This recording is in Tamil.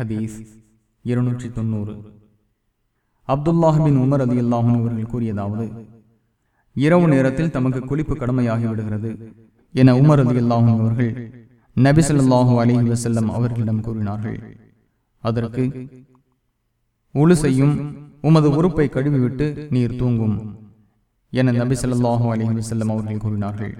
ஹதீஸ் இருநூற்றி தொண்ணூறு அப்துல்லாஹிபின் உமர் அலி அல்லாஹும் அவர்கள் கூறியதாவது இரவு நேரத்தில் தமக்கு குளிப்பு கடமையாகிவிடுகிறது என உமர் அலி அல்லாஹும் அவர்கள் நபி அலி வசல்லம் அவர்களிடம் கூறினார்கள். அதற்கு உளுசையும் உமது உறுப்பை கழுவிவிட்டு நீர் தூங்கும் என நபி சொல்லாஹு அலி வசல்லம் அவர்கள் கூறினார்கள்.